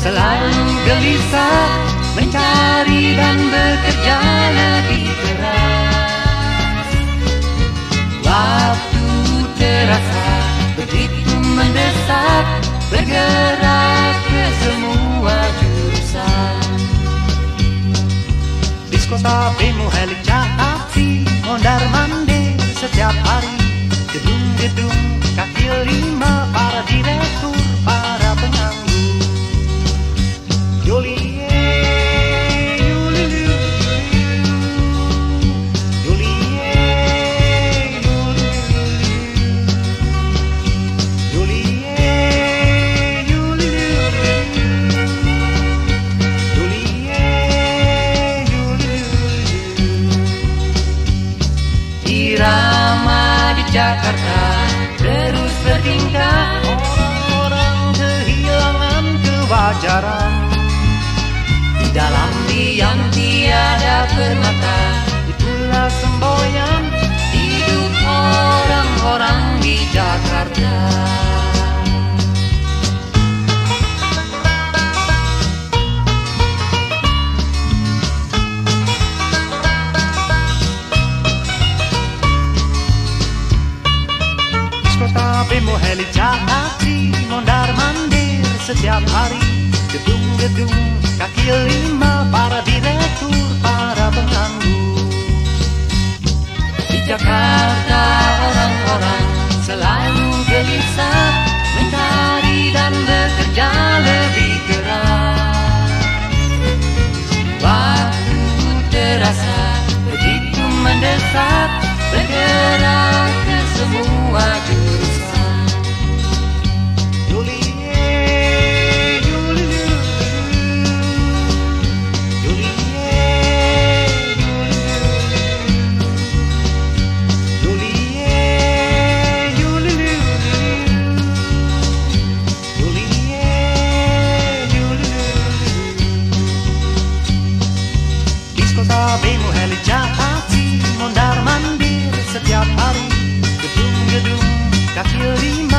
selalu gelisah Mencari dan bekerja lebih keras. Waktu terasa begitu mendesak Bergerak ke semua jurusan. Diskota Bemo Helik Api Mondar mandir setiap hari Di Jakarta terus bertingkah. Orang-orang kehilangan kewajaran dalam diam tiada permata. Itulah semboyan. Hidup orang-orang di Jakarta. Kota Bemo Heli Jahati Mondar mandir setiap hari Gedung-gedung kaki lima Para direktur, para penganggur Di Jakarta orang-orang selalu gelisah Mencari dan bekerja lebih keras. Waktu terasa begitu mendesak Bergerak Diskota Bemo Heli Jahati Mondar mandir setiap hari. Gedung-gedung kaki lima